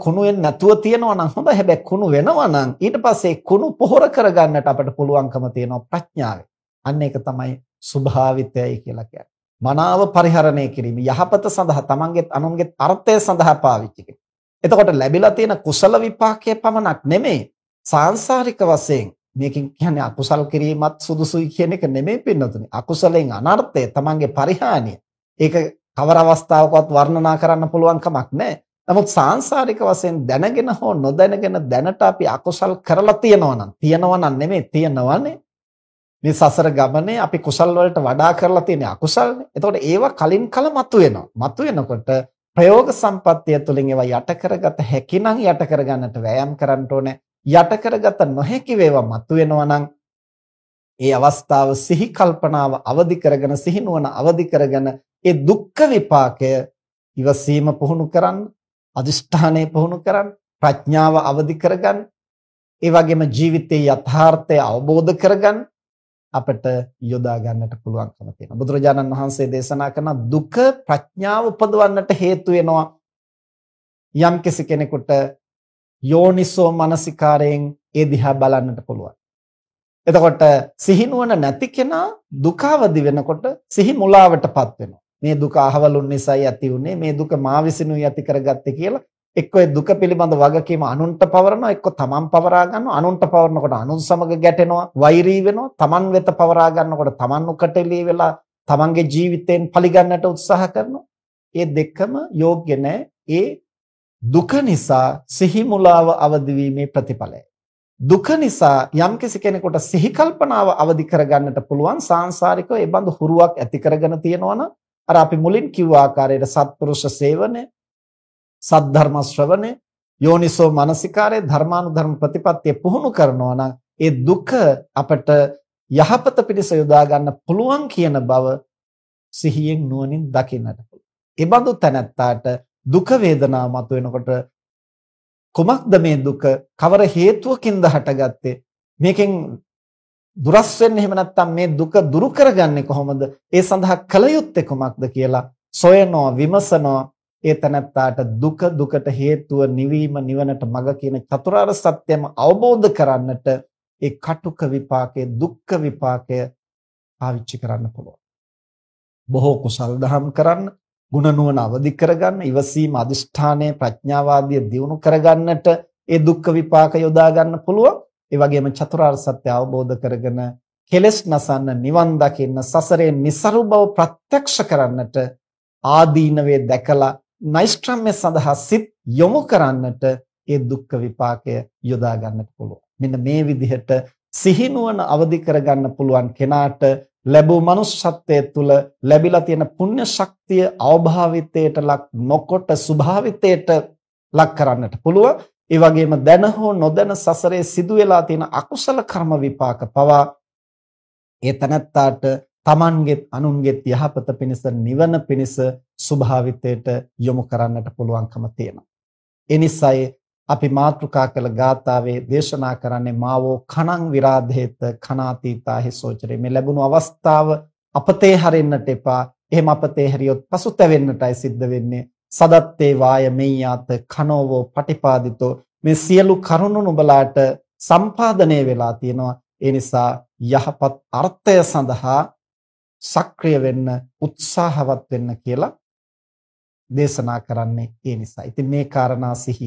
කුණු වෙන්නේ නැතුව තියනවා නම් හොඳයි. හැබැයි කුණු වෙනවා නම් ඊට පස්සේ කුණු පොහොර කරගන්නට අපිට පුළුවන්කම තියෙනවා ප්‍රඥාවෙන්. අන්න ඒක තමයි ස්වභාවිතයයි කියලා කියන්නේ. මනාව පරිහරණය කිරීම යහපත සඳහා තමන්ගේ අනුන්ගේ අර්ථය සඳහා පාවිච්චි කිරීම. එතකොට ලැබිලා තියෙන කුසල විපාකයේ පමණක් නෙමෙයි සාංශාරික වශයෙන් මේකෙන් කියන්නේ අකුසල් කිරීමත් සුදුසුයි කියන එක නෙමෙයි පින්නතුනේ. අකුසලෙන් අනර්ථය තමන්ගේ පරිහානිය. ඒක කවර අවස්ථාවකවත් වර්ණනා කරන්න පුළුවන් කමක් නැහැ. නමුත් සාංශාරික වශයෙන් දැනගෙන හෝ නොදැනගෙන දැනට අපි අකුසල් කරලා තියෙනවා නම් තියෙනවා නම් නෙමෙයි තියෙනවනේ. මේ සසර ගමනේ අපි කුසල් වලට වඩා කරලා තියෙන අකුසල්නේ. එතකොට ඒවා කලින් කල මතුවෙනවා. මතුවෙනකොට ප්‍රයෝග සම්පත්තිය තුළින් ඒවා යට කරගත හැකි නම් යට කරගන්නට වෑයම් කරන්න ඕනේ. යට කරගත නොහැකි වේවා මතුවෙනවා නම් ඒ අවස්ථාව සිහි කල්පනාව අවදි කරගෙන සිහිනුවන අවදි කරගෙන ඒ දුක්ඛ විපාකය ඉවසීම පුහුණු කරන්න අදිෂ්ඨානය පුහුණු කරන්න ප්‍රඥාව අවදි කරගන්න ඒ වගේම ජීවිතයේ යථාර්ථය අවබෝධ කරගන්න අපිට යොදා ගන්නට පුළුවන්කම තියෙනවා. බුදුරජාණන් වහන්සේ දේශනා කරන දුක ප්‍රඥාව උපදවන්නට හේතු වෙනවා. යම් කෙනෙකුට යෝනිසෝ මනසිකාරයෙන් ඒ දිහා බලන්නට පුළුවන්. එතකොට සිහිනුවන නැති කෙනා දුකවදි වෙනකොට සිහි මුලාවටපත් වෙනවා. මේ දුක අහවලුන් නිසායි ඇති උනේ මේ දුක මා විසිනුයි ඇති කරගත්තේ කියලා එක්ක ඒ දුක පිළිබඳ වගකීම අනුන්ට පවරනවා එක්ක තමන් පවරා ගන්නවා. අනුන්ට පවරනකොට අනුන් සමග ගැටෙනවා වෛරී වෙනවා තමන් වෙත පවරා ගන්නකොට තමන් උකටෙලී වෙලා තමන්ගේ ජීවිතයෙන් පරිගන්නට උත්සාහ කරනවා. ඒ දෙකම යෝග්‍ය නැහැ ඒ දුක නිසා සිහි මුලාව අවදි වීමේ ප්‍රතිඵලය. දුක නිසා යම්කිසි කෙනෙකුට සිහි කල්පනාව අවදි කරගන්නට පුළුවන් සාංශාරිකව ඒ බඳු හුරුවක් ඇති කරගෙන තියෙනවනම් අර අපි මුලින් කිව්ව ආකාරයට සත්පුරුෂ සේවනය සද්ධර්ම ශ්‍රවණය යෝනිසෝ මනසිකාරය ධර්මානුධර්ම ප්‍රතිපත්තිය පුහුණු කරනවා නම් ඒ දුක අපට යහපත පිණිස යොදා ගන්න පුළුවන් කියන බව සිහියෙන් නුවණින් දකින්නට පුළුවන්. ඒ බඳු තැනැත්තාට දුක වේදනාව මතුවෙනකොට කුමක්ද මේ දුක? කවර හේතුවකින්ද හටගත්තේ? මේකෙන් දුරස් වෙන්නේ එහෙම නැත්නම් මේ දුක දුරු කරගන්නේ කොහොමද? ඒ සඳහා කල යුත්තේ කුමක්ද කියලා සොයනවා, විමසනවා, ඒ තනත්තාට දුක දුකට හේතුව නිවීම නිවනට මඟ කියන චතුරාර්ය සත්‍යම අවබෝධ කරන්නට ඒ කටුක විපාකයේ දුක්ඛ විපාකය පාවිච්චි කරන්න පුළුවන්. බොහෝ කුසල් දහම් කරන්න, ගුණ නුවණ අවදි කරගන්න, ඉවසීම අදිෂ්ඨානය ප්‍රඥාවාදිය දියුණු කරගන්නට ඒ දුක්ඛ විපාක යොදා ගන්න පුළුවන්. ඒ වගේම චතුරාර්ය සත්‍ය අවබෝධ කරගෙන කෙලෙස් නසන්න, නිවන් දකින්න, සසරේ નિසරු බව ප්‍රත්‍යක්ෂ කරන්නට ආදීනවේ දැකලා නෛෂ්ක්‍රම්‍ය සඳහා සිත් යොමු කරන්නට ඒ දුක්ඛ විපාකය යොදා ගන්නට පුළුවන්. මෙන්න මේ විදිහට සිහිනුවන අවදි කරගන්න පුළුවන් කෙනාට ලැබූ manussත්වයේ තුල ලැබිලා තියෙන පුණ්‍ය ශක්තිය අවභාවිතයට ලක් නොකොට ස්වභාවිතයට ලක් කරන්නට පුළුවන්. ඒ වගේම දැන හෝ නොදැන සසරේ සිදු වෙලා තියෙන අකුසල කර්ම විපාක පවා ඒ තනත්තාට තමන්ගෙත් අනුන්ගෙත් යහපත පිණිස නිවන පිණිස ස්වභාවිතයට යොමු කරන්නට පුළුවන්කම තියෙනවා. ඒ නිසායි අපි මාතෘකා කළ ගාථාවේ දේශනා කරන්නේ මාවෝ කණං විරාධේත කනාතීතාහි සෝචරේ මේ ලැබුණු අවස්ථාව අපතේ හරින්නට එපා. එහෙම අපතේ හැරියොත් පසුතැවෙන්නටයි සිද්ධ වෙන්නේ. සදත්තේ වාය මෙය්‍යාත කනෝවෝ පටිපාදිතෝ මේ සියලු කරුණු නුඹලාට සම්පාදනය වෙලා තියෙනවා. ඒ නිසා යහපත් අර්ථය සඳහා සක්‍රිය වෙන්න උත්සාහවත් වෙන්න කියලා දේශනා කරන්නේ ඒ නිසා. ඉතින් මේ කාරණා සිහි